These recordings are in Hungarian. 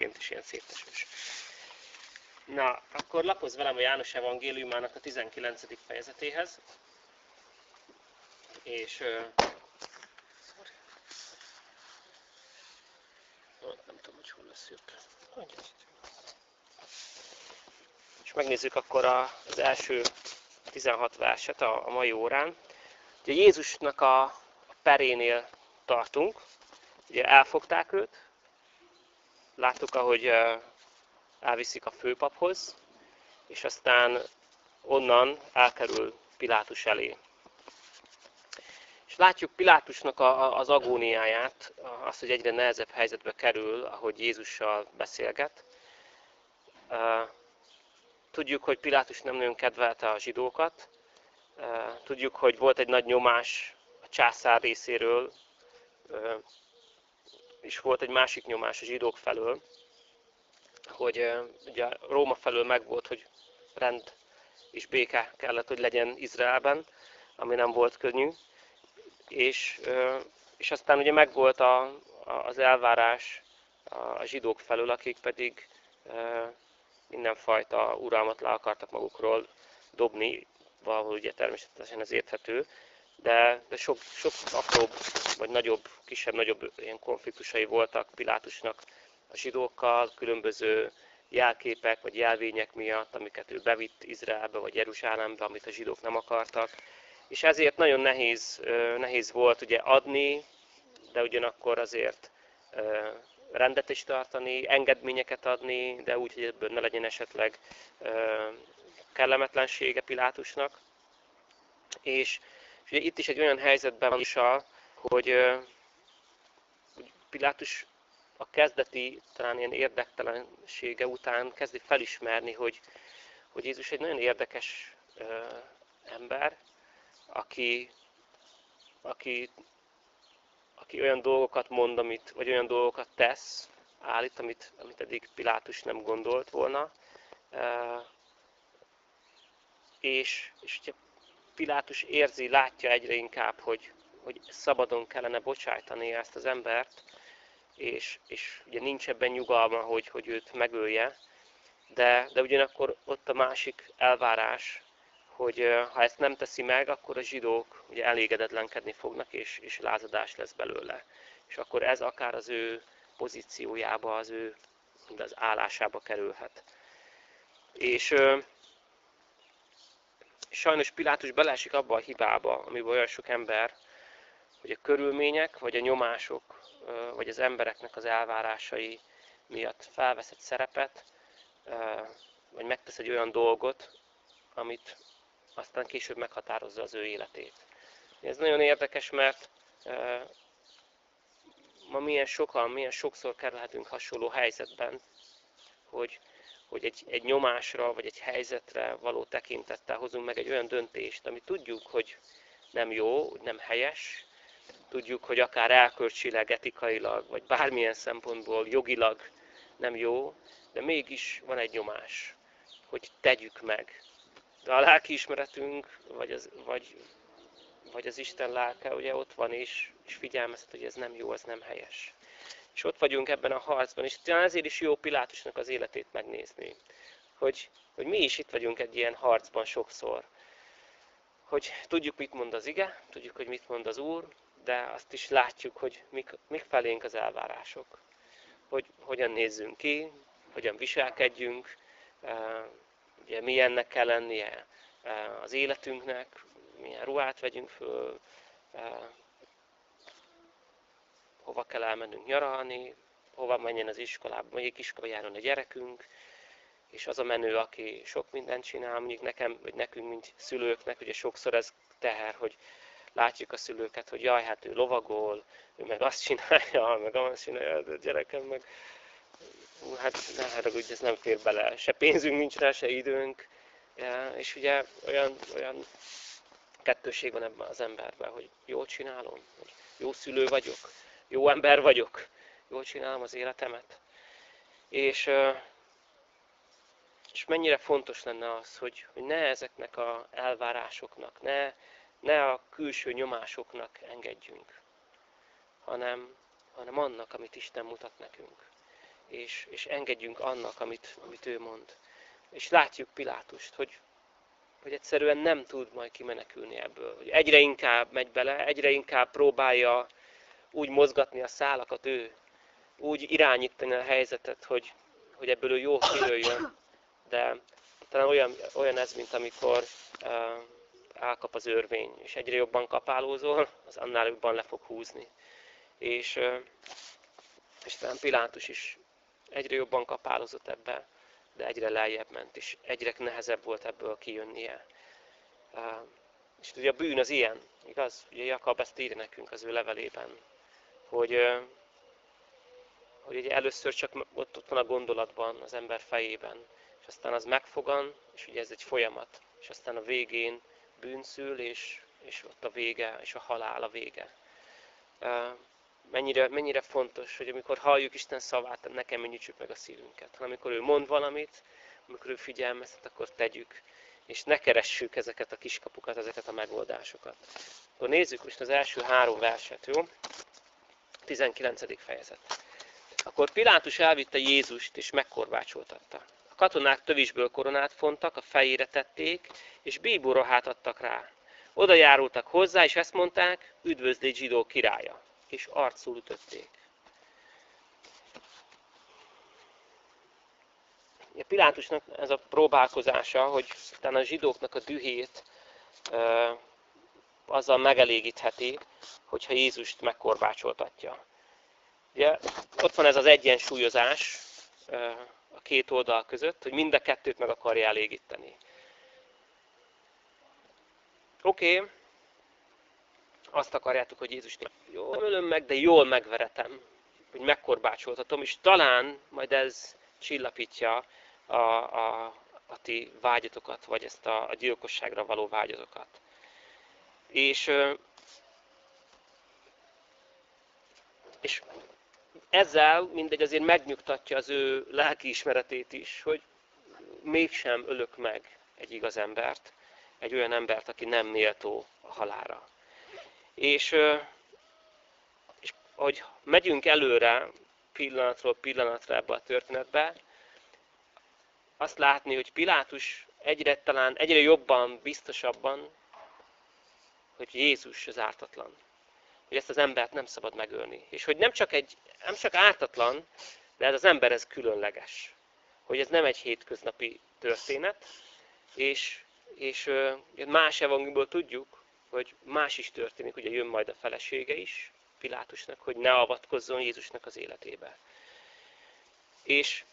egyébként is ilyen szétesős. Na, akkor lapoz velem a János evangéliumának a 19. fejezetéhez. És... Nem tudom, hogy hol lesz jobb. És megnézzük akkor az első 16 verset a, a mai órán. Ugye Jézusnak a perénél tartunk, ugye elfogták őt, láttuk, ahogy elviszik a főpaphoz, és aztán onnan elkerül Pilátus elé. És látjuk Pilátusnak az agóniáját, azt, hogy egyre nehezebb helyzetbe kerül, ahogy Jézussal beszélget. Tudjuk, hogy Pilátus nem nagyon kedvelte a zsidókat. Tudjuk, hogy volt egy nagy nyomás a császár részéről, és volt egy másik nyomás a zsidók felől, hogy ugye Róma felől megvolt, hogy rend és béke kellett, hogy legyen Izraelben, ami nem volt könnyű. És, és aztán ugye megvolt a, az elvárás a zsidók felől, akik pedig mindenfajta uralmat le akartak magukról dobni, valahol ugye természetesen ez érthető, de, de sok, sok apróbb, vagy nagyobb, kisebb-nagyobb ilyen konfliktusai voltak Pilátusnak a zsidókkal, különböző jelképek vagy jelvények miatt, amiket ő bevitt Izraelbe vagy Jeruzsálembe, amit a zsidók nem akartak. És ezért nagyon nehéz, nehéz volt ugye adni, de ugyanakkor azért rendet is tartani, engedményeket adni, de úgy, hogy ebből ne legyen esetleg kellemetlensége Pilátusnak. És, ugye itt is egy olyan helyzetben van is, hogy Pilátus a kezdeti, talán ilyen érdektelensége után kezdi felismerni, hogy, hogy Jézus egy nagyon érdekes ö, ember, aki, aki, aki olyan dolgokat mond, amit, vagy olyan dolgokat tesz, állít, amit, amit eddig Pilátus nem gondolt volna. Ö, és, és ugye Pilátus érzi, látja egyre inkább, hogy, hogy szabadon kellene bocsájtani ezt az embert, és, és ugye nincs ebben nyugalma, hogy, hogy őt megölje, de, de ugyanakkor ott a másik elvárás, hogy ha ezt nem teszi meg, akkor a zsidók ugye elégedetlenkedni fognak, és, és lázadás lesz belőle. És akkor ez akár az ő pozíciójába, az ő az állásába kerülhet. És sajnos Pilátus beleesik abba a hibába, amiben olyan sok ember, hogy a körülmények vagy a nyomások vagy az embereknek az elvárásai miatt felvesz egy szerepet, vagy megtesz egy olyan dolgot, amit aztán később meghatározza az ő életét. Ez nagyon érdekes, mert ma milyen sokan, milyen sokszor kerülhetünk hasonló helyzetben, hogy, hogy egy, egy nyomásra, vagy egy helyzetre való tekintettel hozunk meg egy olyan döntést, ami tudjuk, hogy nem jó, nem helyes, tudjuk, hogy akár elkölcsileg, etikailag, vagy bármilyen szempontból jogilag nem jó, de mégis van egy nyomás, hogy tegyük meg. De a lelkiismeretünk, vagy az, vagy, vagy az Isten lelke ugye ott van, és, és figyelmeztet, hogy ez nem jó, ez nem helyes. És ott vagyunk ebben a harcban, és ezért is jó Pilátusnak az életét megnézni. Hogy, hogy mi is itt vagyunk egy ilyen harcban sokszor. Hogy tudjuk, mit mond az ige, tudjuk, hogy mit mond az Úr, de azt is látjuk, hogy mik, mik felénk az elvárások. Hogy hogyan nézzünk ki, hogyan viselkedjünk, ugye milyennek kell lennie az életünknek, milyen ruhát vegyünk föl, hova kell elmennünk nyaralni, hova menjen az iskolába, melyik iskolába járjon a gyerekünk, és az a menő, aki sok mindent csinál, mondjuk nekem, vagy nekünk, mint szülőknek, ugye sokszor ez teher, hogy látjuk a szülőket, hogy jaj, hát ő lovagol, ő meg azt csinálja, meg azt csinálja, de gyerekem meg, hát ne haragudj, ez nem fér bele, se pénzünk nincs rá, se időnk, és ugye olyan, olyan kettőség van ebben az emberben, hogy jól csinálom, hogy jó szülő vagyok, jó ember vagyok, jól csinálom az életemet. És, és mennyire fontos lenne az, hogy, hogy ne ezeknek az elvárásoknak, ne ne a külső nyomásoknak engedjünk, hanem, hanem annak, amit Isten mutat nekünk. és, és engedjünk annak, amit, amit ő mond. És látjuk Pilátust, hogy, hogy egyszerűen nem tud majd kimenekülni ebből. Hogy egyre inkább megy bele, egyre inkább próbálja úgy mozgatni a szálakat ő, úgy irányítani a helyzetet, hogy, hogy ebből ő jó kijöjjön. De talán olyan, olyan ez, mint amikor uh, elkap az örvény, és egyre jobban kapálózol, az annál jobban le fog húzni. És, uh, és talán Pilátus is egyre jobban kapálozott ebbe, de egyre lejjebb ment, és egyre nehezebb volt ebből kijönnie. Uh, és ugye a bűn az ilyen, igaz? Ugye Jakab ezt írja nekünk az ő levelében, hogy, hogy ugye először csak ott, ott van a gondolatban, az ember fejében, és aztán az megfogan, és ugye ez egy folyamat, és aztán a végén bűnszül, és, és ott a vége, és a halál a vége. Mennyire, mennyire fontos, hogy amikor halljuk Isten szavát, nekem nyitsük meg a szívünket. Hanem amikor ő mond valamit, amikor ő figyelmeztet, akkor tegyük. És ne keressük ezeket a kiskapukat, ezeket a megoldásokat. Akkor nézzük most az első három verset, jó? 19. fejezet. Akkor Pilátus elvitte Jézust, és megkorbácsoltatta katonák tövisből koronát fontak, a fejére tették, és bíboruhát adtak rá. Oda járultak hozzá, és ezt mondták, üdvözlégy zsidó királya, és arcul ütötték. A Pilátusnak ez a próbálkozása, hogy utána a zsidóknak a dühét azzal megelégítheti, hogyha Jézust megkorbácsoltatja. Ugye, ott van ez az egyensúlyozás, a két oldal között, hogy mind a kettőt meg akarja elégíteni. Oké, okay. azt akarjátok, hogy Jézus jól ölöm meg, de jól megveretem, hogy megkorbácsoltatom, és talán majd ez csillapítja a, a, a ti vágyatokat, vagy ezt a, a gyilkosságra való vágyatokat. És, és ezzel mindegy azért megnyugtatja az ő lelkiismeretét is, hogy mégsem ölök meg egy igaz embert, egy olyan embert, aki nem méltó a halára. És, és ahogy megyünk előre, pillanatról pillanatra ebbe a történetbe, azt látni, hogy Pilátus egyre talán egyre jobban, biztosabban, hogy Jézus az ártatlan hogy ezt az embert nem szabad megölni. És hogy nem csak, egy, nem csak ártatlan, de ez az ember ez különleges. Hogy ez nem egy hétköznapi történet, és, és más evangéliumból tudjuk, hogy más is történik, ugye jön majd a felesége is, Pilátusnak, hogy ne avatkozzon Jézusnak az életébe. És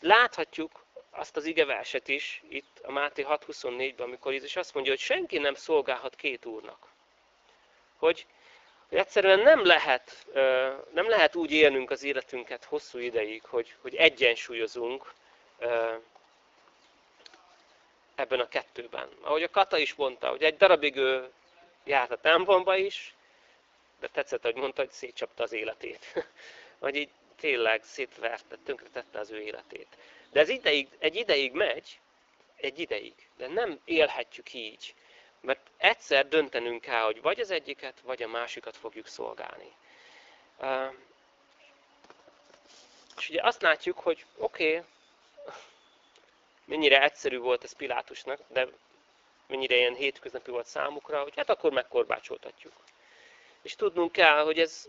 láthatjuk azt az igeverset is, itt a Máté 6.24-ben, amikor Jézus azt mondja, hogy senki nem szolgálhat két úrnak. Hogy hogy egyszerűen nem lehet, nem lehet úgy élnünk az életünket hosszú ideig, hogy, hogy egyensúlyozunk ebben a kettőben. Ahogy a Kata is mondta, hogy egy darabig ő járt a támbomba is, de tetszett, hogy mondta, hogy szétcsapta az életét. Vagy így tényleg szétverte, tönkretette az ő életét. De ez ideig, egy ideig megy, egy ideig, de nem élhetjük így. Mert egyszer döntenünk kell, hogy vagy az egyiket, vagy a másikat fogjuk szolgálni. És ugye azt látjuk, hogy oké, okay, mennyire egyszerű volt ez Pilátusnak, de mennyire ilyen hétköznapi volt számukra, hogy hát akkor megkorbácsoltatjuk. És tudnunk kell, hogy ez,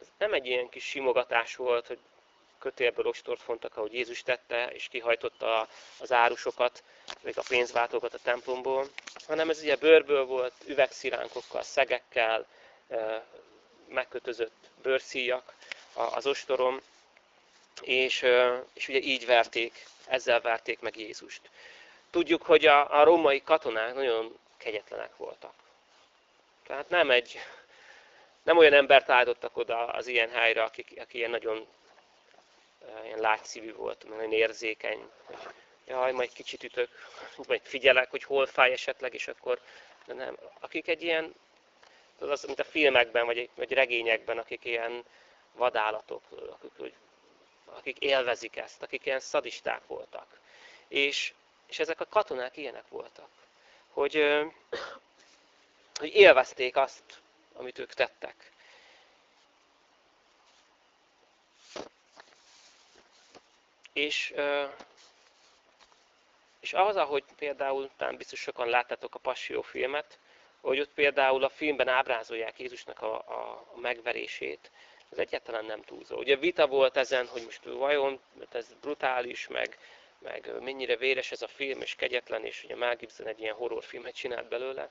ez nem egy ilyen kis simogatás volt, hogy kötélből ostort fontak, ahogy Jézus tette, és kihajtotta az árusokat, még a pénzváltókat a templomból, hanem ez ugye bőrből volt, üvegsziránkokkal, szegekkel, megkötözött bőrszíjak az ostorom, és, és ugye így verték, ezzel verték meg Jézust. Tudjuk, hogy a, a római katonák nagyon kegyetlenek voltak. Tehát nem egy, nem olyan embert állítottak oda az ilyen helyre, aki, aki ilyen nagyon ilyen látszívű volt, nagyon érzékeny. Jaj, majd kicsit ütök, majd figyelek, hogy hol fáj esetleg, és akkor de nem. Akik egy ilyen, az, mint a filmekben, vagy, vagy regényekben, akik ilyen vadállatok, akik, akik élvezik ezt, akik ilyen szadisták voltak. És, és ezek a katonák ilyenek voltak, hogy, hogy élvezték azt, amit ők tettek. és, és az, ahogy például, talán biztos sokan láttátok a Passió filmet, hogy ott például a filmben ábrázolják Jézusnak a, a, megverését, az egyáltalán nem túlzó. Ugye vita volt ezen, hogy most vajon ez brutális, meg, meg mennyire véres ez a film, és kegyetlen, és ugye Mel Gibson egy ilyen horrorfilmet csinált belőle.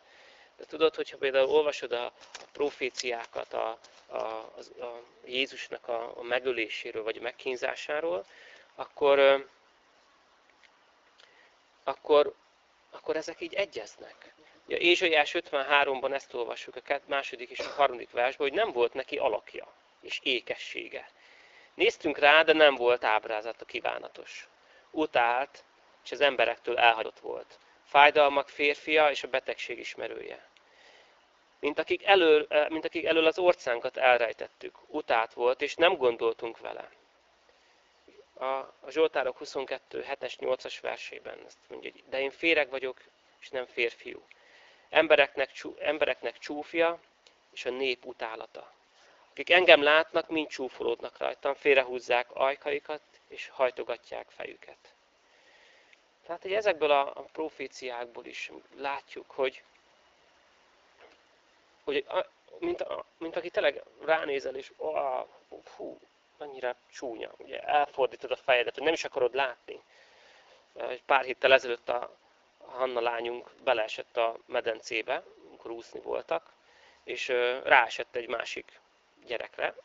De tudod, hogyha például olvasod a, a proféciákat a, a, a, a Jézusnak a, a megöléséről, vagy a megkínzásáról, akkor, akkor, akkor ezek így egyeznek. Ja, Ézsaiás 53-ban ezt olvassuk a második és a harmadik versben, hogy nem volt neki alakja és ékessége. Néztünk rá, de nem volt ábrázata kívánatos. Utált, és az emberektől elhagyott volt. Fájdalmak férfia és a betegség ismerője. Mint akik, elől, eh, mint akik elől az orcánkat elrejtettük. Utált volt, és nem gondoltunk vele. A, a Zsoltárok 22, 7-es, 8-as versében ezt mondja, de én féreg vagyok, és nem férfiú. Embereknek, embereknek csúfja, és a nép utálata. Akik engem látnak, mind csúfolódnak rajtam, félrehúzzák ajkaikat, és hajtogatják fejüket. Tehát, hogy ezekből a, a proféciákból is látjuk, hogy, hogy mint, mint aki tényleg ránézel, és oh, fú, annyira csúnya, ugye elfordítod a fejedet, hogy nem is akarod látni. Egy pár héttel ezelőtt a, Hanna lányunk beleesett a medencébe, amikor úszni voltak, és ráesett egy másik gyerekre.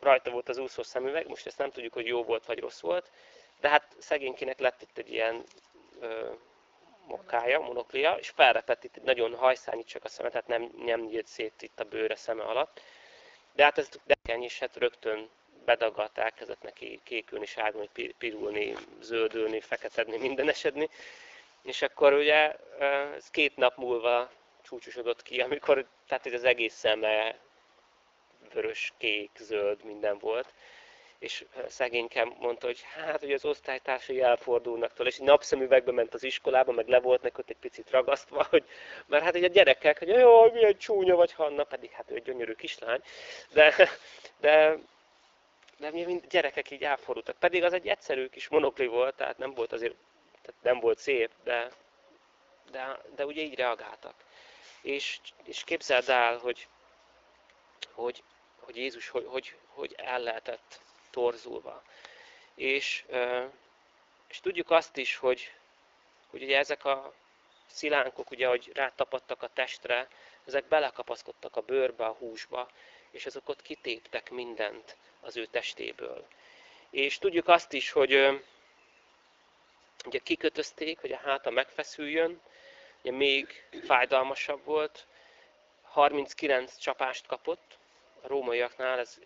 Rajta volt az úszó szemüveg, most ezt nem tudjuk, hogy jó volt vagy rossz volt, de hát szegénykinek lett itt egy ilyen ö, mokkája, monoklia, és felrepett itt nagyon hajszányít csak a szeme, tehát nem, nem nyílt szét itt a bőre szeme alatt. De hát ez dekeny, és hát rögtön bedagadt, elkezdett neki kékülni, sárgulni, pirulni, zöldülni, feketedni, mindenesedni. És akkor ugye ez két nap múlva csúcsosodott ki, amikor tehát az egész szeme vörös, kék, zöld, minden volt. És szegénykem mondta, hogy hát, hogy az osztálytársai elfordulnak tőle, és napszemüvegbe ment az iskolába, meg le volt neki ott egy picit ragasztva, hogy, mert hát hogy a gyerekek, hogy jó, milyen csúnya vagy Hanna, pedig hát ő egy gyönyörű kislány, de, de, de mi mind gyerekek így elfordultak. Pedig az egy egyszerű kis monokli volt, tehát nem volt azért, tehát nem volt szép, de, de, de ugye így reagáltak. És, és képzeld el, hogy, hogy hogy Jézus hogy, hogy, hogy el lehetett torzulva. És, és tudjuk azt is, hogy, hogy ugye ezek a szilánkok, ugye, hogy rátapadtak a testre, ezek belekapaszkodtak a bőrbe, a húsba, és azok ott kitéptek mindent az ő testéből. És tudjuk azt is, hogy ugye kikötözték, hogy a háta megfeszüljön, ugye még fájdalmasabb volt, 39 csapást kapott, a rómaiaknál ez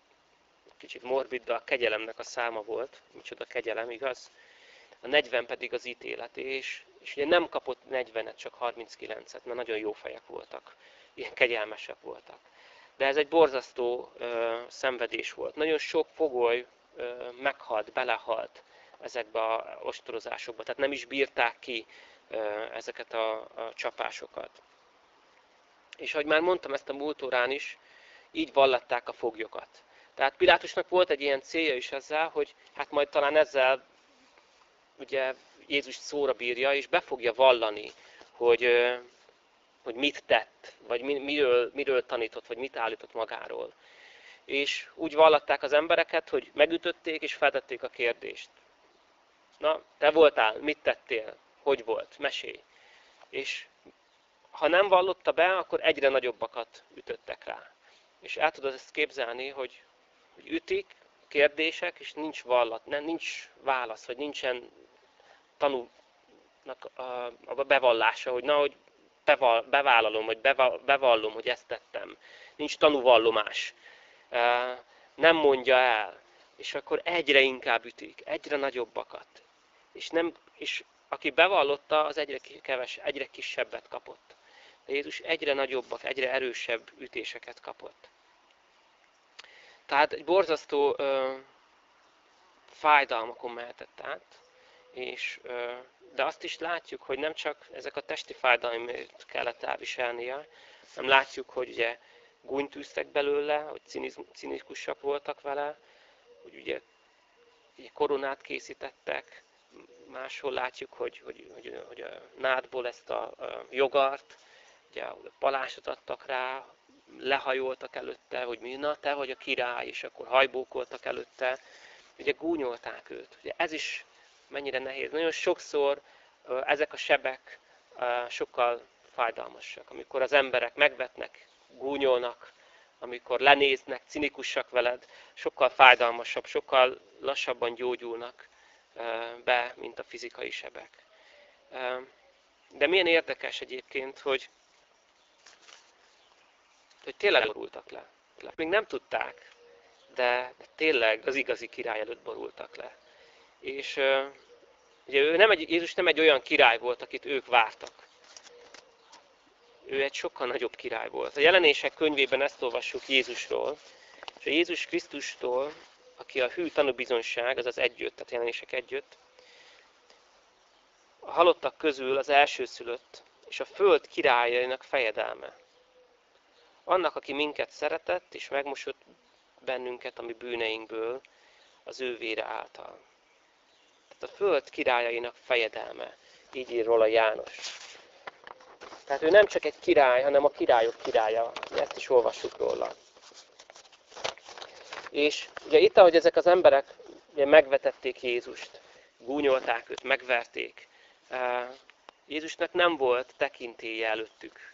kicsit morbid, de a kegyelemnek a száma volt. Micsoda kegyelem, igaz? A 40 pedig az ítélet, és, és ugye nem kapott 40-et, csak 39-et, mert nagyon jó fejek voltak. Ilyen kegyelmesek voltak. De ez egy borzasztó ö, szenvedés volt. Nagyon sok fogoly ö, meghalt, belehalt ezekbe a ostorozásokba. Tehát nem is bírták ki ö, ezeket a, a csapásokat. És ahogy már mondtam ezt a múlt órán is, így vallatták a foglyokat. Tehát Pilátusnak volt egy ilyen célja is ezzel, hogy hát majd talán ezzel ugye Jézus szóra bírja, és be fogja vallani, hogy, hogy mit tett, vagy miről, miről tanított, vagy mit állított magáról. És úgy vallatták az embereket, hogy megütötték, és feltették a kérdést. Na, te voltál, mit tettél, hogy volt, mesélj. És ha nem vallotta be, akkor egyre nagyobbakat ütöttek rá. És el tudod ezt képzelni, hogy, hogy ütik, kérdések, és nincs vallat, nem, nincs válasz, vagy nincsen tanúnak a, a bevallása, hogy na, hogy bevállalom, vagy bevallom, hogy ezt tettem. Nincs tanúvallomás. Nem mondja el. És akkor egyre inkább ütik, egyre nagyobbakat. És, nem, és aki bevallotta, az egyre, keves, egyre kisebbet kapott. De Jézus egyre nagyobbak, egyre erősebb ütéseket kapott. Tehát egy borzasztó ö, fájdalmakon mehetett át, és, de azt is látjuk, hogy nem csak ezek a testi fájdalmait kellett elviselnie, hanem látjuk, hogy ugye gúnyt belőle, hogy cinizkusak voltak vele, hogy ugye koronát készítettek, máshol látjuk, hogy, hogy, hogy, hogy a nádból ezt a, a jogart, ugye palásot adtak rá, lehajoltak előtte, hogy mi, na te vagy a király, és akkor hajbókoltak előtte, ugye gúnyolták őt. Ugye ez is mennyire nehéz. Nagyon sokszor ezek a sebek sokkal fájdalmasak. Amikor az emberek megvetnek, gúnyolnak, amikor lenéznek, cinikusak veled, sokkal fájdalmasabb, sokkal lassabban gyógyulnak be, mint a fizikai sebek. De milyen érdekes egyébként, hogy, hogy tényleg borultak le. Még nem tudták, de, de tényleg az igazi király előtt borultak le. És ugye ő nem egy, Jézus nem egy olyan király volt, akit ők vártak. Ő egy sokkal nagyobb király volt. A jelenések könyvében ezt olvassuk Jézusról, és a Jézus Krisztustól, aki a hű tanúbizonyság, az az együtt, tehát jelenések együtt, a halottak közül az elsőszülött, és a föld királyainak fejedelme. Annak, aki minket szeretett, és megmosott bennünket a mi bűneinkből az ő vére által. Tehát a föld királyainak fejedelme. Így ír róla János. Tehát ő nem csak egy király, hanem a királyok királya. Ezt is olvassuk róla. És ugye itt, ahogy ezek az emberek ugye megvetették Jézust, gúnyolták őt, megverték, Jézusnak nem volt tekintélye előttük.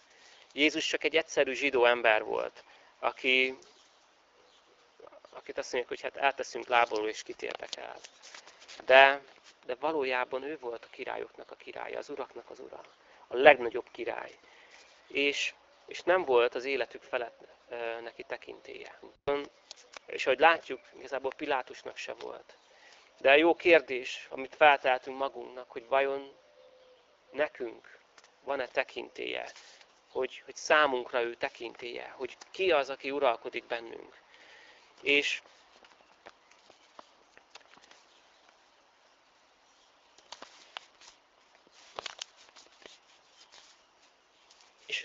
Jézus csak egy egyszerű zsidó ember volt, aki, akit azt mondják, hogy hát elteszünk lából és kitértek el. De, de valójában ő volt a királyoknak a királya, az uraknak az ura, a legnagyobb király. És, és nem volt az életük felett neki tekintélye. És ahogy látjuk, igazából Pilátusnak se volt. De jó kérdés, amit felteltünk magunknak, hogy vajon nekünk van-e tekintélye, hogy, hogy számunkra ő tekintélye, hogy ki az, aki uralkodik bennünk. És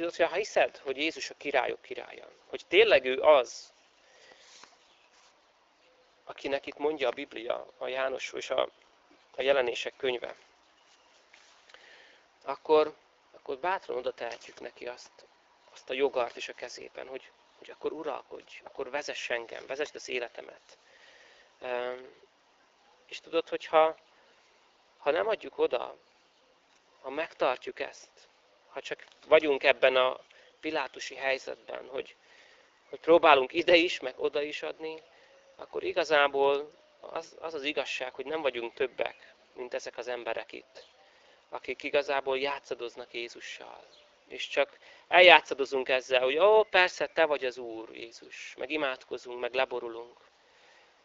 És hogyha hiszed, hogy Jézus a királyok királya, hogy tényleg ő az, akinek itt mondja a Biblia, a János és a, a jelenések könyve, akkor, akkor bátran oda tehetjük neki azt, azt a jogart is a kezében, hogy, hogy akkor uralkodj, akkor vezess engem, vezess az életemet. És tudod, hogyha ha nem adjuk oda, ha megtartjuk ezt, ha csak vagyunk ebben a pilátusi helyzetben, hogy, hogy próbálunk ide is, meg oda is adni, akkor igazából az, az az igazság, hogy nem vagyunk többek, mint ezek az emberek itt akik igazából játszadoznak Jézussal. És csak eljátszadozunk ezzel, hogy ó, persze, te vagy az Úr, Jézus, meg imádkozunk, meg leborulunk.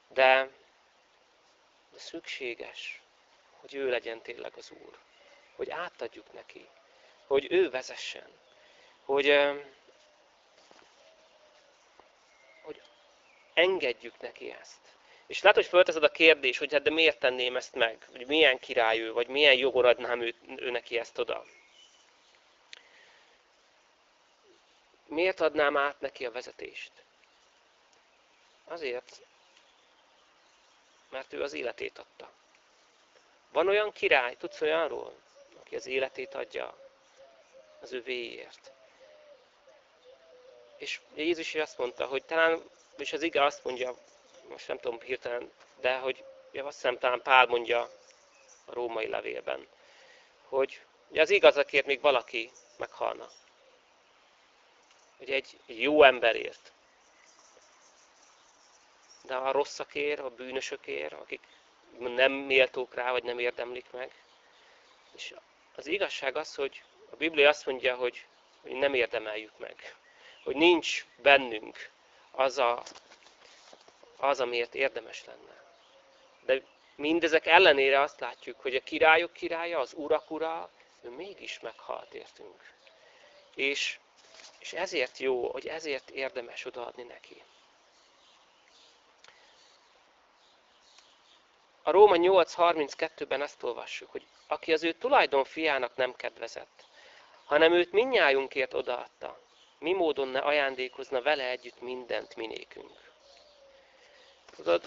De, szükséges, hogy ő legyen tényleg az Úr. Hogy átadjuk neki. Hogy ő vezessen. Hogy, hogy engedjük neki ezt. És látod, hogy fölteszed a kérdés, hogy hát de miért tenném ezt meg? Hogy milyen király ő, vagy milyen jogon adnám ő, ő neki ezt oda? Miért adnám át neki a vezetést? Azért, mert ő az életét adta. Van olyan király, tudsz olyanról, aki az életét adja az ő véért. És Jézus is azt mondta, hogy talán, és az ige azt mondja, most nem tudom hirtelen, de hogy ja, azt hiszem talán Pál mondja a római levélben, hogy ja, az igazakért még valaki meghalna. Egy, egy jó emberért. De a rosszakért, a bűnösökért, akik nem méltók rá, vagy nem érdemlik meg. És az igazság az, hogy a Biblia azt mondja, hogy, hogy nem érdemeljük meg. Hogy nincs bennünk az a az, amiért érdemes lenne. De mindezek ellenére azt látjuk, hogy a királyok királya, az urak ura, ő mégis meghalt értünk. És, és ezért jó, hogy ezért érdemes odaadni neki. A Róma 8.32-ben ezt olvassuk, hogy aki az ő tulajdon fiának nem kedvezett, hanem őt minnyájunkért odaadta, mi módon ne ajándékozna vele együtt mindent minékünk. Tudod,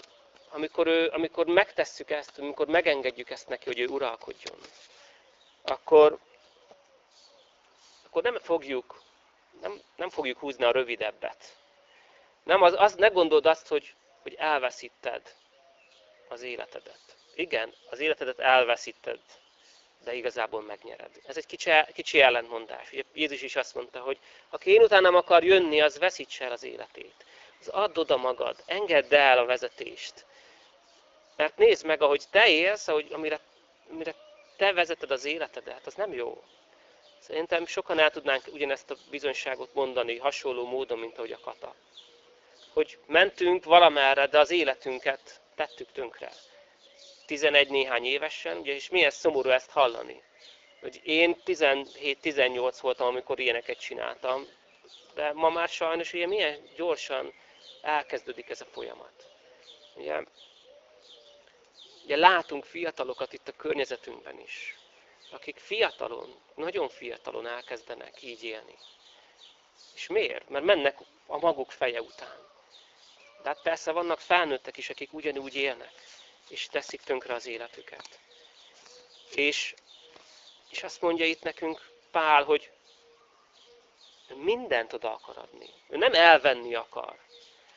amikor, ő, amikor megtesszük ezt, amikor megengedjük ezt neki, hogy ő uralkodjon, akkor, akkor nem fogjuk, nem, nem fogjuk húzni a rövidebbet. Nem, az, az, ne gondold azt, hogy, hogy elveszíted az életedet. Igen, az életedet elveszíted, de igazából megnyered. Ez egy kicsi, kicsi ellentmondás. Ugye Jézus is azt mondta, hogy aki én utánam akar jönni, az veszítse el az életét. Az add oda magad, engedd el a vezetést. Mert nézd meg, ahogy te élsz, ahogy, amire, amire te vezeted az életedet, az nem jó. Szerintem sokan el tudnánk ugyanezt a bizonyságot mondani hasonló módon, mint ahogy a kata. Hogy mentünk valamerre, de az életünket tettük tönkre. 11 néhány évesen, ugye, és milyen szomorú ezt hallani. Hogy én 17-18 voltam, amikor ilyeneket csináltam, de ma már sajnos ugye milyen gyorsan elkezdődik ez a folyamat. Ugye, ugye látunk fiatalokat itt a környezetünkben is, akik fiatalon, nagyon fiatalon elkezdenek így élni. És miért? Mert mennek a maguk feje után. De hát persze vannak felnőttek is, akik ugyanúgy élnek, és teszik tönkre az életüket. És, és azt mondja itt nekünk Pál, hogy mindent oda akar adni. Ő nem elvenni akar.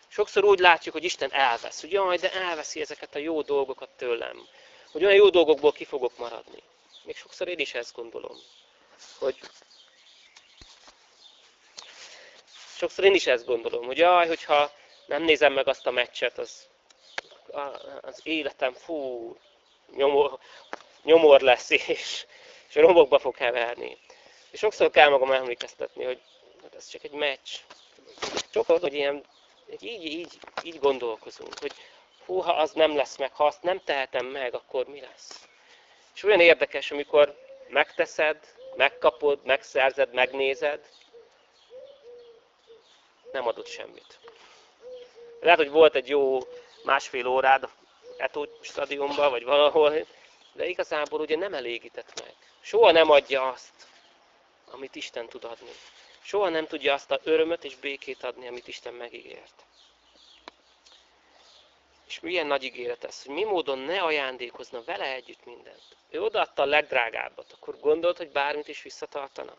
Sokszor úgy látjuk, hogy Isten elvesz, hogy jaj, de elveszi ezeket a jó dolgokat tőlem. Hogy olyan jó dolgokból ki fogok maradni. Még sokszor én is ezt gondolom. Hogy sokszor én is ezt gondolom, hogy jaj, hogyha nem nézem meg azt a meccset, az, az életem, fú, nyomor, nyomor lesz, és, és romokba fog heverni. És sokszor kell magam emlékeztetni, hogy hát ez csak egy meccs. Sokszor, hogy ilyen, így, így, így gondolkozunk, hogy hú, ha az nem lesz meg, ha azt nem tehetem meg, akkor mi lesz? És olyan érdekes, amikor megteszed, megkapod, megszerzed, megnézed, nem adott semmit. Lehet, hogy volt egy jó másfél órád Eto stadionban, vagy valahol, de igazából ugye nem elégített meg. Soha nem adja azt, amit Isten tud adni. Soha nem tudja azt a örömöt és békét adni, amit Isten megígért. És milyen nagy ígéret ez, hogy mi módon ne ajándékozna vele együtt mindent. Ő odaadta a legdrágábbat, akkor gondolt, hogy bármit is visszatartana.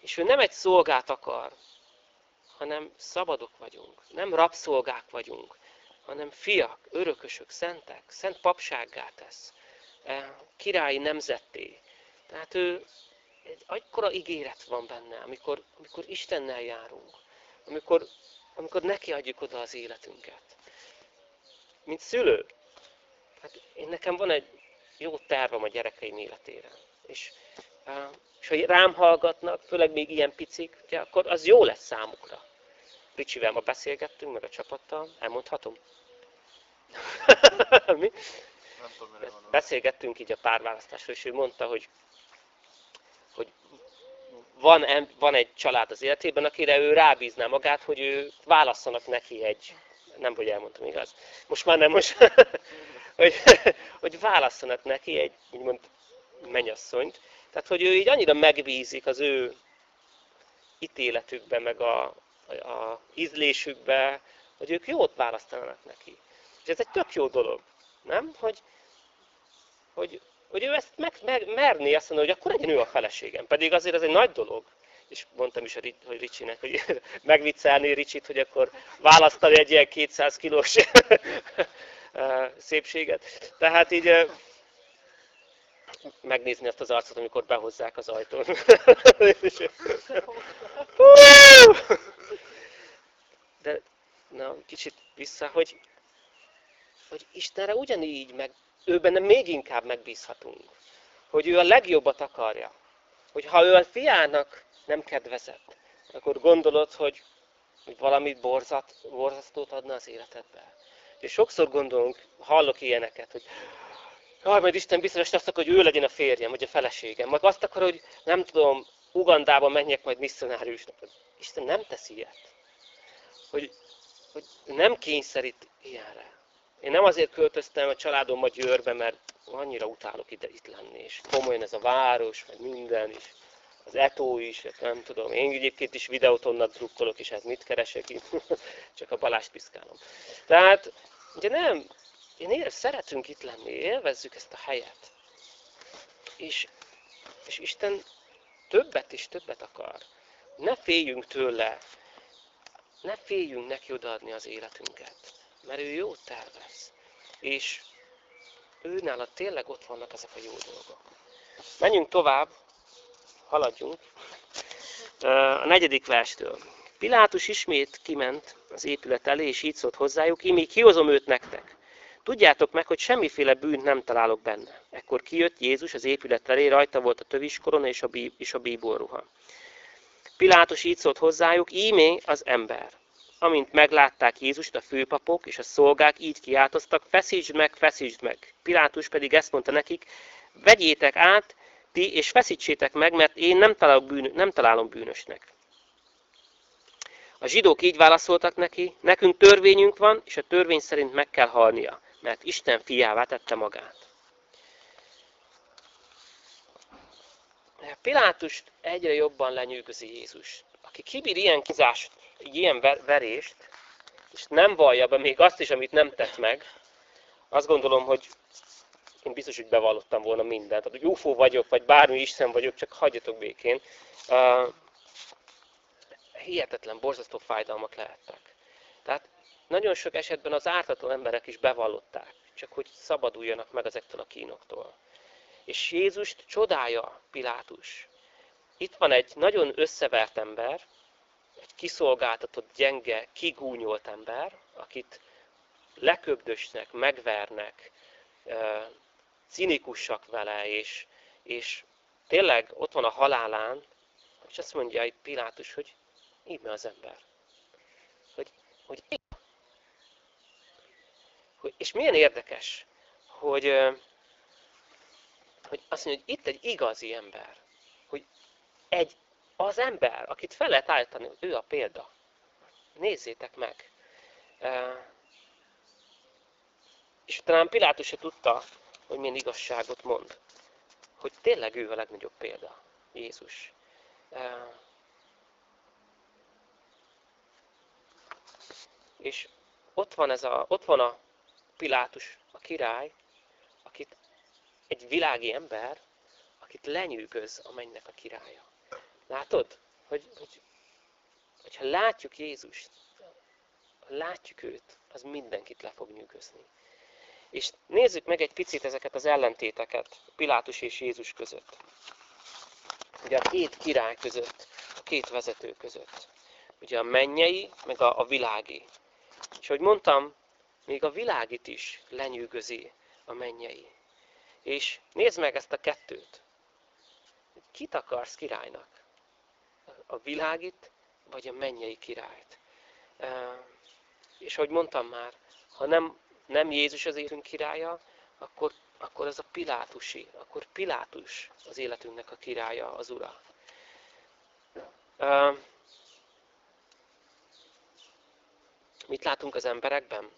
És ő nem egy szolgát akar, hanem szabadok vagyunk. Nem rabszolgák vagyunk, hanem fiak, örökösök, szentek, szent papsággá tesz. E, királyi nemzetté. Tehát ő egy akkora ígéret van benne, amikor, amikor Istennel járunk, amikor, amikor neki adjuk oda az életünket. Mint szülő, hát én nekem van egy jó tervem a gyerekeim életére. És, és ha rám hallgatnak, főleg még ilyen picik, ugye, akkor az jó lesz számukra. Ricsivel ma beszélgettünk, meg a csapattal, elmondhatom? Mi? Nem tudom, Beszélgettünk így a párválasztásról, és ő mondta, hogy, hogy van, van egy család az életében, akire ő rábízná magát, hogy ő válasszanak neki egy, nem hogy elmondtam igaz, most már nem most, hogy, hogy válasszanak neki egy, úgymond mennyasszonyt. Tehát, hogy ő így annyira megbízik az ő ítéletükbe, meg a, a ízlésükbe, hogy ők jót választanak neki. És ez egy tök jó dolog, nem? Hogy, hogy, hogy ő ezt meg, meg, merné azt mondani, hogy akkor legyen ő a feleségem. Pedig azért ez egy nagy dolog. És mondtam is, hogy Ricsinek, hogy megviccelni Ricsit, hogy akkor választani egy ilyen 200 kilós szépséget. Tehát így megnézni azt az arcot, amikor behozzák az ajtón. De na, kicsit vissza, hogy, hogy Istenre ugyanígy, meg ő benne még inkább megbízhatunk. Hogy ő a legjobbat akarja. Hogy ha ő a fiának nem kedvezett, akkor gondolod, hogy, hogy valamit borzat, borzasztót adna az életedbe. És sokszor gondolunk, hallok ilyeneket, hogy Jaj, majd Isten biztos azt akar, hogy ő legyen a férjem, vagy a feleségem. Meg azt akar, hogy nem tudom, Ugandába menjek majd misszionáriusnak. Isten nem tesz ilyet. Hogy, hogy nem kényszerít ilyenre. Én nem azért költöztem a családomba Győrbe, mert annyira utálok ide itt lenni, és komolyan ez a város, meg minden is. Az etó is, hát nem tudom. Én egyébként is videót onnan drukkolok, és hát mit keresek itt? Csak a Balást piszkálom. Tehát, ugye nem, én ér, szeretünk itt lenni, élvezzük ezt a helyet. És, és Isten többet és többet akar. Ne féljünk tőle, ne féljünk neki odaadni az életünket, mert ő jót tervez. És őnála tényleg ott vannak ezek a jó dolgok. Menjünk tovább, haladjunk. A negyedik verstől. Pilátus ismét kiment az épület elé, és így szólt hozzájuk, még kihozom őt nektek. Tudjátok meg, hogy semmiféle bűnt nem találok benne. Ekkor kijött Jézus az épület elé, rajta volt a tövis korona és a, bí- és a bíborruha. Pilátus így szólt hozzájuk, ímé az ember. Amint meglátták Jézust, a főpapok és a szolgák így kiáltoztak, feszítsd meg, feszítsd meg. Pilátus pedig ezt mondta nekik, vegyétek át, ti, és feszítsétek meg, mert én nem, találok bűn, nem találom bűnösnek. A zsidók így válaszoltak neki, nekünk törvényünk van, és a törvény szerint meg kell halnia, mert Isten fiává tette magát. Pilátust egyre jobban lenyűgözi Jézus. Aki kibír ilyen kizást, ilyen verést, és nem vallja be még azt is, amit nem tett meg, azt gondolom, hogy én biztos, hogy bevallottam volna mindent. Tehát, hogy UFO vagyok, vagy bármi Isten vagyok, csak hagyjatok békén. Uh, hihetetlen, borzasztó fájdalmak lehettek. Tehát nagyon sok esetben az ártatlan emberek is bevallották, csak hogy szabaduljanak meg ezektől a kínoktól. És Jézust csodálja Pilátus. Itt van egy nagyon összevert ember, egy kiszolgáltatott, gyenge, kigúnyolt ember, akit leköbdösnek, megvernek, cinikusak vele, és, és tényleg ott van a halálán, és azt mondja egy Pilátus, hogy íme az ember. Hogy, hogy, hogy és milyen érdekes, hogy, hogy azt mondja, hogy itt egy igazi ember. Hogy egy, az ember, akit fel lehet állítani, ő a példa. Nézzétek meg. És talán Pilátus se tudta, hogy milyen igazságot mond. Hogy tényleg ő a legnagyobb példa, Jézus. És ott van, ez a, ott van a Pilátus, a király, egy világi ember, akit lenyűgöz a mennynek a királya. Látod? Hogy, hogy, hogyha látjuk Jézust, látjuk őt, az mindenkit le fog nyűgözni. És nézzük meg egy picit ezeket az ellentéteket Pilátus és Jézus között. Ugye a két király között, a két vezető között. Ugye a mennyei, meg a, a világi. És hogy mondtam, még a világit is lenyűgözi a mennyei. És nézd meg ezt a kettőt. Kit akarsz királynak? A világit, vagy a mennyei királyt? És ahogy mondtam már, ha nem, nem Jézus az életünk királya, akkor, akkor ez a Pilátusi, akkor Pilátus az életünknek a királya, az ura. Mit látunk az emberekben?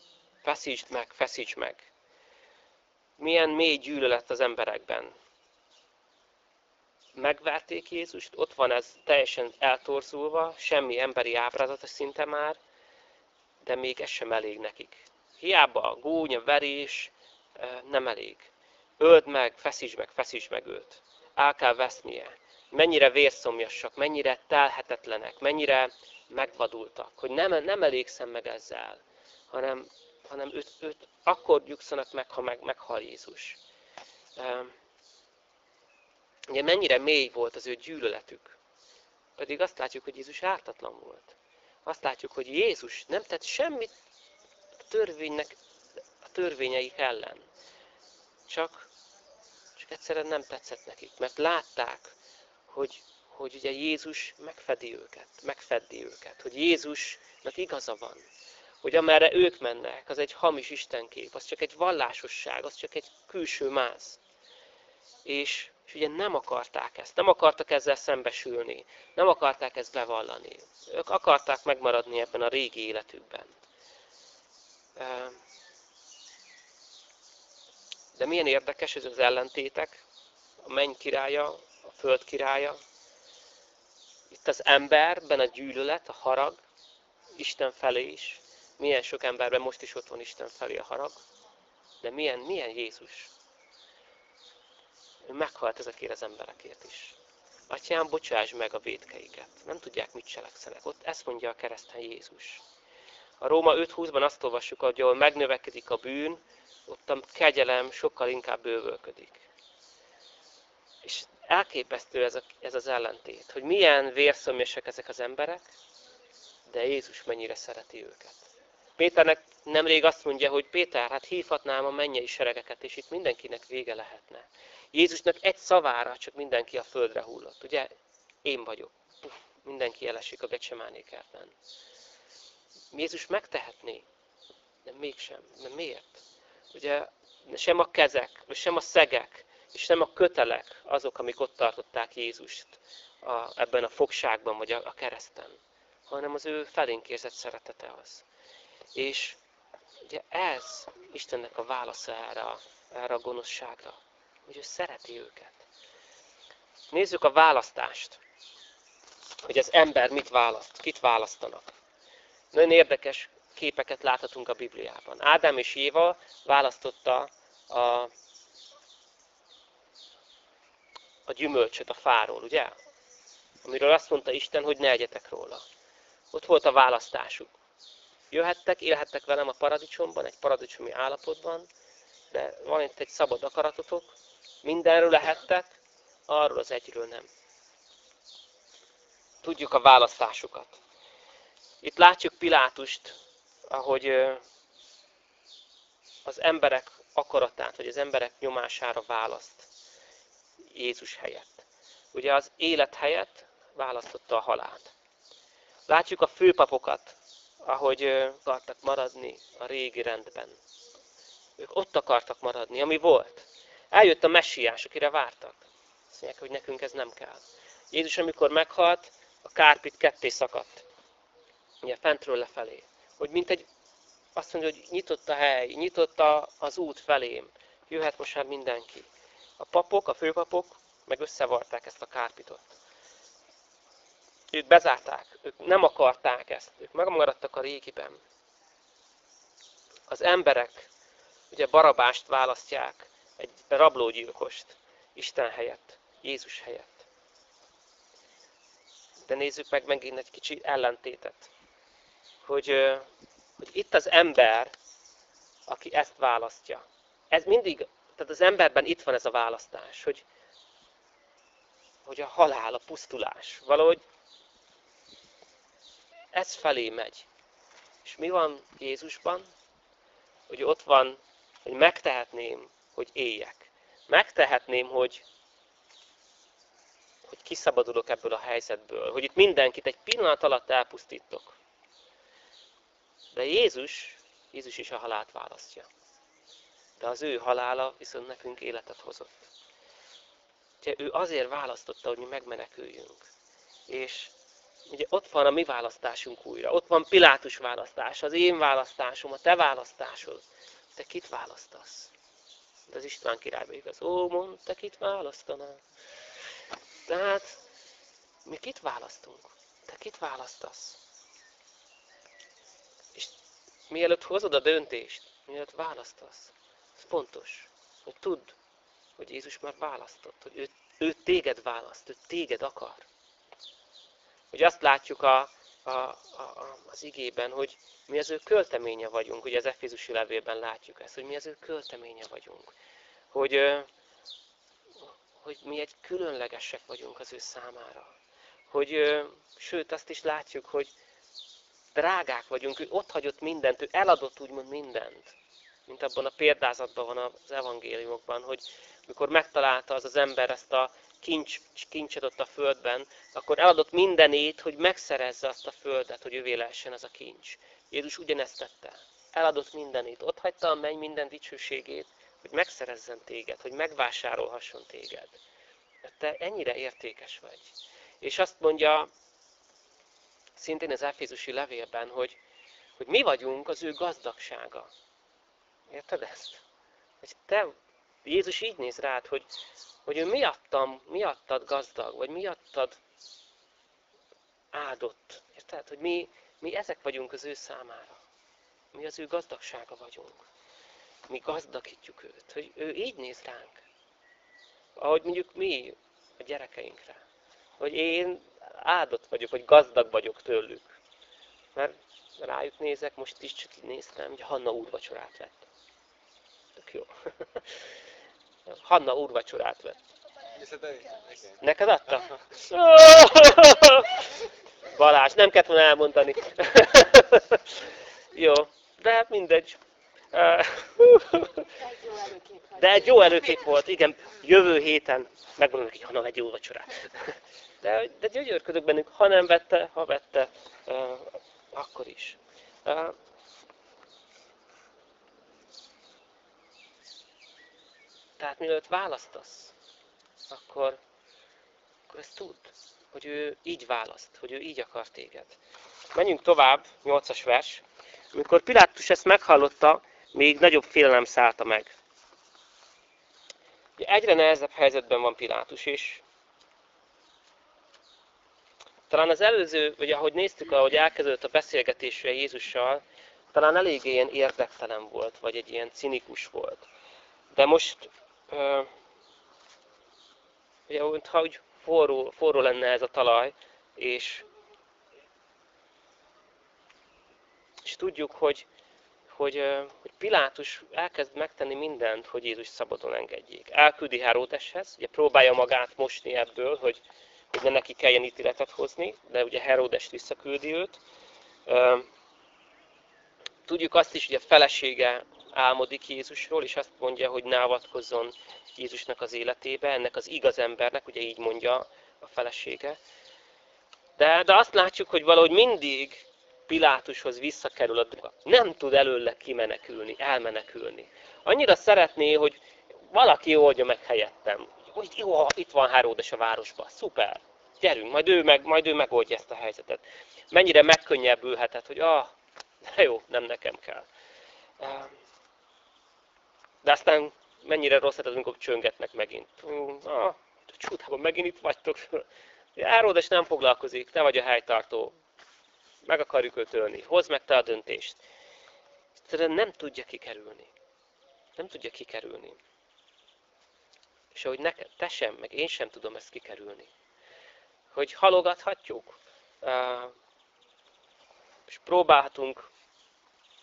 Feszítsd meg, feszítsd meg. Milyen mély gyűlölet az emberekben. Megverték Jézust, ott van ez teljesen eltorzulva, semmi emberi ábrázata szinte már, de még ez sem elég nekik. Hiába a gúny, a verés nem elég. Öld meg, feszítsd meg, feszítsd meg őt. El kell vesznie. Mennyire vérszomjasak, mennyire telhetetlenek, mennyire megvadultak, hogy nem, nem elégszem meg ezzel, hanem, hanem őt, őt akkor nyugszanak meg, ha meg, meghal Jézus. Ugye mennyire mély volt az ő gyűlöletük. Pedig azt látjuk, hogy Jézus ártatlan volt. Azt látjuk, hogy Jézus nem tett semmit a törvénynek, a törvényeik ellen. Csak, csak egyszerűen nem tetszett nekik, mert látták, hogy, hogy ugye Jézus megfedi őket, megfedi őket, hogy Jézusnak igaza van, hogy amerre ők mennek, az egy hamis istenkép, az csak egy vallásosság, az csak egy külső máz. És, és ugye nem akarták ezt, nem akartak ezzel szembesülni, nem akarták ezt bevallani. Ők akarták megmaradni ebben a régi életükben. De milyen érdekes ez az ellentétek, a menny királya, a föld királya, itt az emberben a gyűlölet, a harag, Isten felé is. Milyen sok emberben most is ott van Isten felé a harag. De milyen, milyen Jézus? Ő meghalt ezekért az emberekért is. Atyám, bocsáss meg a védkeiket. Nem tudják, mit cselekszenek. Ott ezt mondja a kereszten Jézus. A Róma 5.20-ban azt olvassuk, hogy ahol megnövekedik a bűn, ott a kegyelem sokkal inkább bővölködik. És elképesztő ez, a, ez az ellentét, hogy milyen vérszomjasak ezek az emberek, de Jézus mennyire szereti őket. Péternek nemrég azt mondja, hogy Péter, hát hívhatnám a mennyei seregeket, és itt mindenkinek vége lehetne. Jézusnak egy szavára csak mindenki a földre hullott. Ugye, én vagyok. Puff, mindenki elesik a Gecsemáné kertben. Jézus megtehetné, de mégsem. De miért? Ugye sem a kezek, sem a szegek, és nem a kötelek azok, amik ott tartották Jézust a, ebben a fogságban, vagy a, a kereszten, hanem az ő felénk érzett szeretete az. És ugye ez Istennek a válasza erre, erre a gonoszságra, hogy ő szereti őket. Nézzük a választást, hogy az ember mit választ, kit választanak. Nagyon érdekes képeket láthatunk a Bibliában. Ádám és Éva választotta a, a gyümölcsöt a fáról, ugye? Amiről azt mondta Isten, hogy ne egyetek róla. Ott volt a választásuk. Jöhettek, élhettek velem a paradicsomban, egy paradicsomi állapotban, de van itt egy szabad akaratotok, mindenről lehettek, arról az egyről nem. Tudjuk a választásukat. Itt látjuk Pilátust, ahogy az emberek akaratát, vagy az emberek nyomására választ Jézus helyett. Ugye az élet helyett választotta a halált. Látjuk a főpapokat, ahogy akartak maradni a régi rendben. Ők ott akartak maradni, ami volt. Eljött a messiás, akire vártak. Azt mondják, hogy nekünk ez nem kell. Jézus, amikor meghalt, a kárpit ketté szakadt. Ugye fentről lefelé. Hogy mint egy, azt mondja, hogy nyitott a hely, nyitott az út felém. Jöhet most már mindenki. A papok, a főpapok meg összevarták ezt a kárpitot. Ők bezárták, ők nem akarták ezt, ők megmaradtak a régiben. Az emberek ugye barabást választják, egy rablógyilkost, Isten helyett, Jézus helyett. De nézzük meg megint egy kicsi ellentétet. Hogy, hogy itt az ember, aki ezt választja. Ez mindig, tehát az emberben itt van ez a választás, hogy, hogy a halál, a pusztulás. Valahogy ez felé megy. És mi van Jézusban? Hogy ott van, hogy megtehetném, hogy éljek. Megtehetném, hogy, hogy kiszabadulok ebből a helyzetből. Hogy itt mindenkit egy pillanat alatt elpusztítok. De Jézus, Jézus is a halált választja. De az ő halála viszont nekünk életet hozott. Ugye ő azért választotta, hogy mi megmeneküljünk. És ugye ott van a mi választásunk újra. Ott van Pilátus választás, az én választásom, a te választásod. Te kit választasz? De az István királyba igaz. Ó, mond, te kit választanál? Tehát mi kit választunk? Te kit választasz? És mielőtt hozod a döntést, mielőtt választasz, ez fontos, hogy tudd, hogy Jézus már választott, hogy ő, ő téged választ, ő téged akar. Hogy azt látjuk a, a, a, az igében, hogy mi az ő költeménye vagyunk. Ugye az Efézusi levélben látjuk ezt, hogy mi az ő költeménye vagyunk. Hogy, hogy mi egy különlegesek vagyunk az ő számára. Hogy, sőt, azt is látjuk, hogy drágák vagyunk, ő ott hagyott mindent, ő eladott úgymond mindent. Mint abban a példázatban van az evangéliumokban, hogy mikor megtalálta az az ember ezt a kincs, kincset ott a földben, akkor eladott mindenét, hogy megszerezze azt a földet, hogy ővé lehessen az a kincs. Jézus ugyanezt tette. Eladott mindenét. Ott hagyta a menny minden dicsőségét, hogy megszerezzen téged, hogy megvásárolhasson téged. Mert te ennyire értékes vagy. És azt mondja szintén az Efézusi levélben, hogy, hogy mi vagyunk az ő gazdagsága. Érted ezt? Hogy te, Jézus így néz rád, hogy, hogy ő miattam, miattad gazdag, vagy miattad áldott. Érted? Hogy mi, mi ezek vagyunk az ő számára. Mi az ő gazdagsága vagyunk. mi gazdagítjuk őt, hogy ő így néz ránk. Ahogy mondjuk mi a gyerekeinkre. Hogy én áldott vagyok, hogy gazdag vagyok tőlük. Mert rájuk nézek, most is csak így néztem, hogy Hanna úrvacsorát vett. Tök jó. Hanna úrvacsorát vett. Neked adta? Balázs, nem kellett volna elmondani. jó, de hát mindegy. De egy jó előkép volt, igen, jövő héten megmondom neki, Hanna egy jó vacsorát. De, de gyögyörködök bennük, ha nem vette, ha vette, akkor is. Tehát mielőtt választasz, akkor, akkor ezt tudd, hogy ő így választ, hogy ő így akar téged. Menjünk tovább, 8-as vers. Amikor Pilátus ezt meghallotta, még nagyobb félelem szállta meg. Egyre nehezebb helyzetben van Pilátus is. Talán az előző, vagy ahogy néztük, ahogy elkezdődött a beszélgetésre Jézussal, talán eléggé ilyen érdektelen volt, vagy egy ilyen cinikus volt. De most, ugye, mintha úgy forró, forró lenne ez a talaj, és, és tudjuk, hogy, hogy, hogy Pilátus elkezd megtenni mindent, hogy Jézus szabadon engedjék. Elküldi Heródeshez, ugye próbálja magát mosni ebből, hogy, hogy ne neki kelljen ítéletet hozni, de ugye Heródes visszaküldi őt. Tudjuk azt is, hogy a felesége álmodik Jézusról, és azt mondja, hogy ne avatkozzon Jézusnak az életébe, ennek az igaz embernek, ugye így mondja a felesége. De, de azt látjuk, hogy valahogy mindig Pilátushoz visszakerül a dolga. Nem tud előle kimenekülni, elmenekülni. Annyira szeretné, hogy valaki oldja meg helyettem. Hogy jó, itt van Heródes a városban, szuper, gyerünk, majd ő, meg, majd ő megoldja ezt a helyzetet. Mennyire megkönnyebbülhetett, hogy ah, jó, nem nekem kell. De aztán mennyire rossz ez, amikor csöngetnek megint. Ah, csútában megint itt vagytok. Áródes nem foglalkozik, te vagy a helytartó. Meg akarjuk őt ölni. Hozd meg te a döntést. Egyszerűen nem tudja kikerülni. Nem tudja kikerülni. És ahogy neked, te sem, meg én sem tudom ezt kikerülni. Hogy halogathatjuk, és próbálhatunk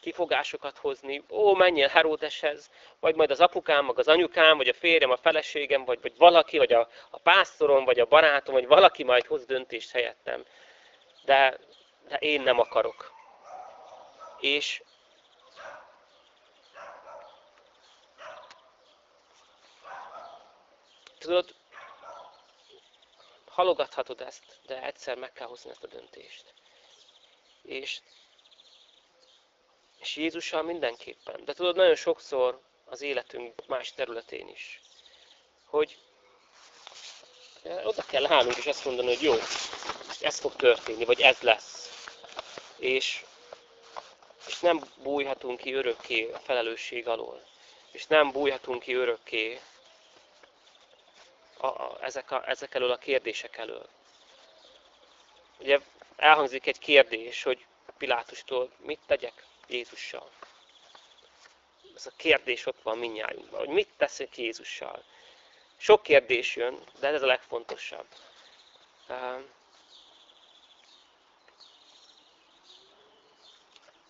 kifogásokat hozni, ó, menjél Heródeshez, vagy majd az apukám, vagy az anyukám, vagy a férjem, a feleségem, vagy, vagy valaki, vagy a, a pásztorom, vagy a barátom, vagy valaki majd hoz döntést helyettem. De, de én nem akarok. És tudod, halogathatod ezt, de egyszer meg kell hozni ezt a döntést. És és Jézussal mindenképpen. De tudod, nagyon sokszor az életünk más területén is. Hogy oda kell állnunk és azt mondani, hogy jó, ez fog történni, vagy ez lesz. És, és nem bújhatunk ki örökké a felelősség alól. És nem bújhatunk ki örökké a, a, ezek, a, ezek elől a kérdések elől. Ugye elhangzik egy kérdés, hogy Pilátustól mit tegyek? Jézussal? Ez a kérdés ott van mindnyájunkban, hogy mit teszünk Jézussal. Sok kérdés jön, de ez a legfontosabb.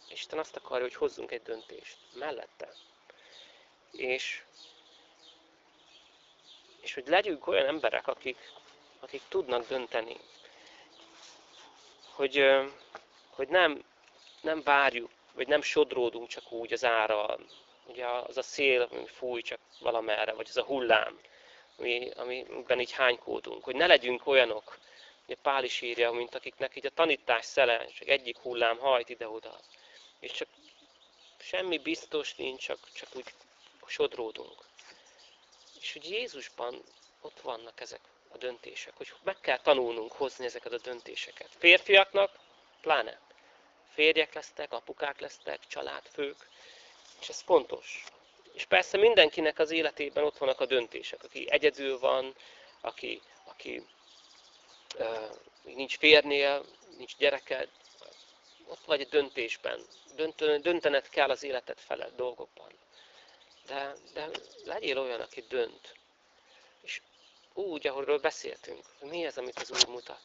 Isten azt akarja, hogy hozzunk egy döntést mellette. És, és hogy legyünk olyan emberek, akik, akik tudnak dönteni. Hogy, hogy nem, nem várjuk vagy nem sodródunk csak úgy az ára, ugye az a szél, ami fúj csak valamerre, vagy az a hullám, ami, amiben így hánykódunk, hogy ne legyünk olyanok, ugye Pál is írja, mint akiknek így a tanítás szele, csak egyik hullám hajt ide-oda, és csak semmi biztos nincs, csak, csak úgy sodródunk. És hogy Jézusban ott vannak ezek a döntések, hogy meg kell tanulnunk hozni ezeket a döntéseket. Férfiaknak pláne férjek lesztek, apukák lesztek, családfők, és ez fontos. És persze mindenkinek az életében ott vannak a döntések. Aki egyedül van, aki, aki uh, nincs férnél, nincs gyereked, ott vagy egy döntésben. Dönt, döntened kell az életed felett dolgokban. de, de legyél olyan, aki dönt. És úgy, ahogyról beszéltünk, mi az, amit az Úr mutat.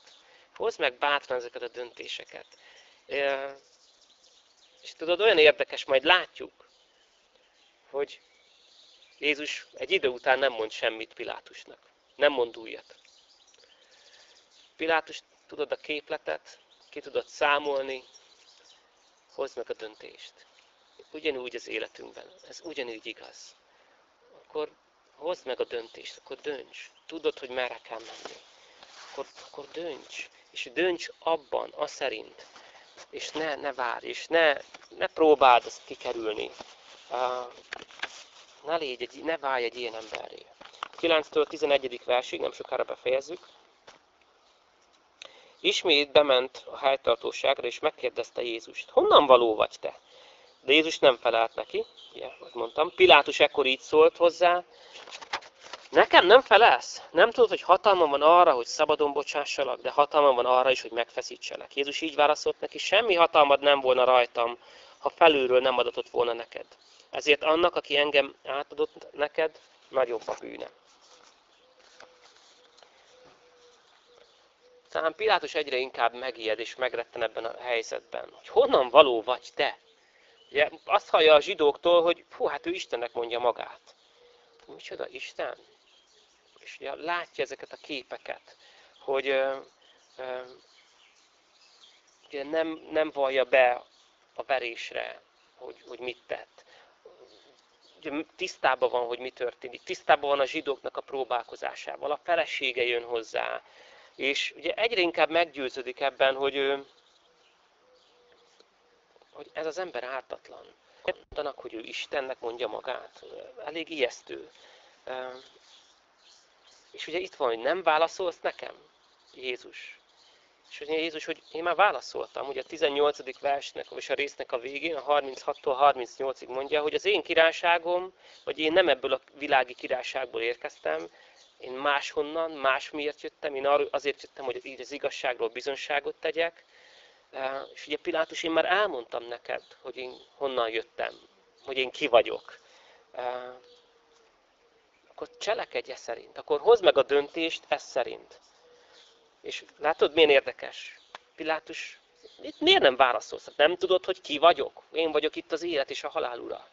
Hozd meg bátran ezeket a döntéseket. És tudod, olyan érdekes, majd látjuk, hogy Jézus egy idő után nem mond semmit Pilátusnak. Nem mond újat. Pilátus, tudod a képletet, ki tudod számolni, hozd meg a döntést. Ugyanúgy az életünkben. Ez ugyanúgy igaz. Akkor hozd meg a döntést, akkor dönts. Tudod, hogy merre kell menni. Akkor, akkor dönts. És dönts abban, a szerint. És ne, ne várj, és ne, ne próbáld ezt kikerülni. Ne, légy egy, ne válj egy ilyen emberré. 9-től 11. versig, nem sokára befejezzük. Ismét bement a helytartóságra, és megkérdezte Jézust, honnan való vagy te? De Jézus nem felelt neki, ugye, azt mondtam. Pilátus ekkor így szólt hozzá, nekem nem felelsz? Nem tudod, hogy hatalmam van arra, hogy szabadon bocsássalak, de hatalmam van arra is, hogy megfeszítselek. Jézus így válaszolt neki, semmi hatalmad nem volna rajtam, ha felülről nem adatott volna neked. Ezért annak, aki engem átadott neked, nagyobb a bűne. Talán Pilátus egyre inkább megijed és megretten ebben a helyzetben. Hogy honnan való vagy te? Ugye azt hallja a zsidóktól, hogy hú, hát ő Istennek mondja magát. Micsoda Isten? És ugye látja ezeket a képeket, hogy ö, ugye nem, nem vallja be a verésre, hogy, hogy mit tett. Ugye tisztában van, hogy mi történik. Tisztában van a zsidóknak a próbálkozásával. A felesége jön hozzá. És ugye egyre inkább meggyőződik ebben, hogy, hogy ez az ember ártatlan. Mondanak, hogy ő Istennek mondja magát. Elég ijesztő. És ugye itt van, hogy nem válaszolsz nekem, Jézus. És ugye Jézus, hogy én már válaszoltam, ugye a 18. versnek, és a résznek a végén, a 36-tól 38-ig mondja, hogy az én királyságom, vagy én nem ebből a világi királyságból érkeztem, én máshonnan, más miért jöttem, én azért jöttem, hogy így az igazságról bizonságot tegyek, és ugye Pilátus, én már elmondtam neked, hogy én honnan jöttem, hogy én ki vagyok. Akkor cselekedj ez szerint, akkor hozd meg a döntést ez szerint. És látod, milyen érdekes? Pilátus, itt miért nem válaszolsz? Nem tudod, hogy ki vagyok? Én vagyok itt az élet és a halál ura.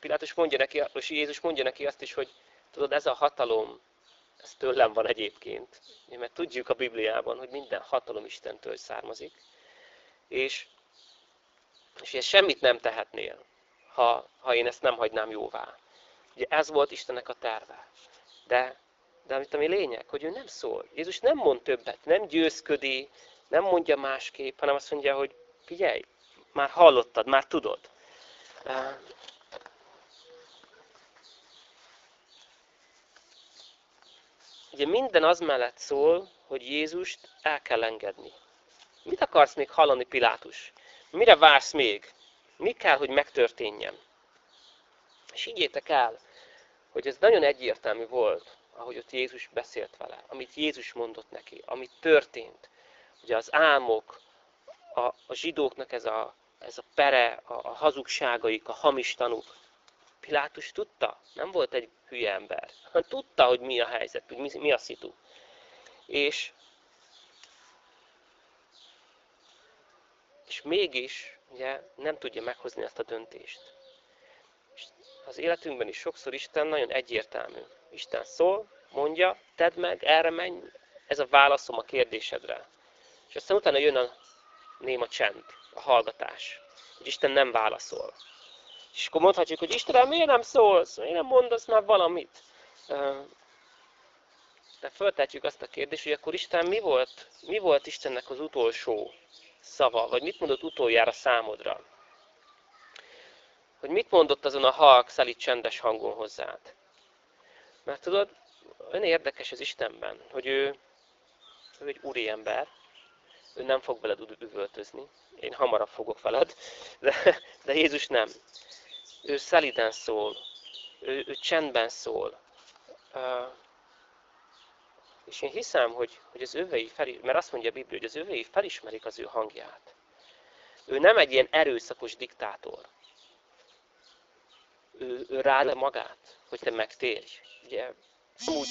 Pilátus mondja neki, és Jézus mondja neki azt is, hogy tudod, ez a hatalom, ez tőlem van egyébként. Mert tudjuk a Bibliában, hogy minden hatalom Istentől származik. És, és ilyen semmit nem tehetnél, ha, ha én ezt nem hagynám jóvá. Ugye ez volt Istennek a terve. De, de amit ami lényeg, hogy ő nem szól. Jézus nem mond többet, nem győzködi, nem mondja másképp, hanem azt mondja, hogy figyelj, már hallottad, már tudod. Ugye minden az mellett szól, hogy Jézust el kell engedni. Mit akarsz még hallani, Pilátus? Mire vársz még? Mi kell, hogy megtörténjen? És higgyétek el, hogy ez nagyon egyértelmű volt, ahogy ott Jézus beszélt vele, amit Jézus mondott neki, amit történt. Ugye az álmok, a, a zsidóknak ez a, ez a pere, a, a hazugságaik, a hamis tanúk. Pilátus tudta, nem volt egy hülye ember. Tudta, hogy mi a helyzet, hogy mi, mi a szitu. És és mégis ugye, nem tudja meghozni ezt a döntést. Az életünkben is sokszor Isten nagyon egyértelmű. Isten szól, mondja, tedd meg, erre menj, ez a válaszom a kérdésedre. És aztán utána jön a néma csend, a hallgatás, hogy Isten nem válaszol. És akkor mondhatjuk, hogy Istenem, miért nem szólsz? Miért nem mondasz már valamit? De föltetjük azt a kérdést, hogy akkor Isten mi volt, mi volt Istennek az utolsó szava, vagy mit mondott utoljára számodra? Hogy mit mondott azon a halk, szelít csendes hangon hozzád? Mert tudod, olyan érdekes az Istenben, hogy ő, ő egy úri ember, ő nem fog veled üvöltözni, én hamarabb fogok veled, de, de Jézus nem. Ő szeliden szól, ő, ő csendben szól. És én hiszem, hogy, hogy az övei, felismerik, mert azt mondja a Biblia, hogy az övei felismerik az ő hangját. Ő nem egy ilyen erőszakos diktátor. Ő, ő rád magát, hogy te megtérj. Ugye úgy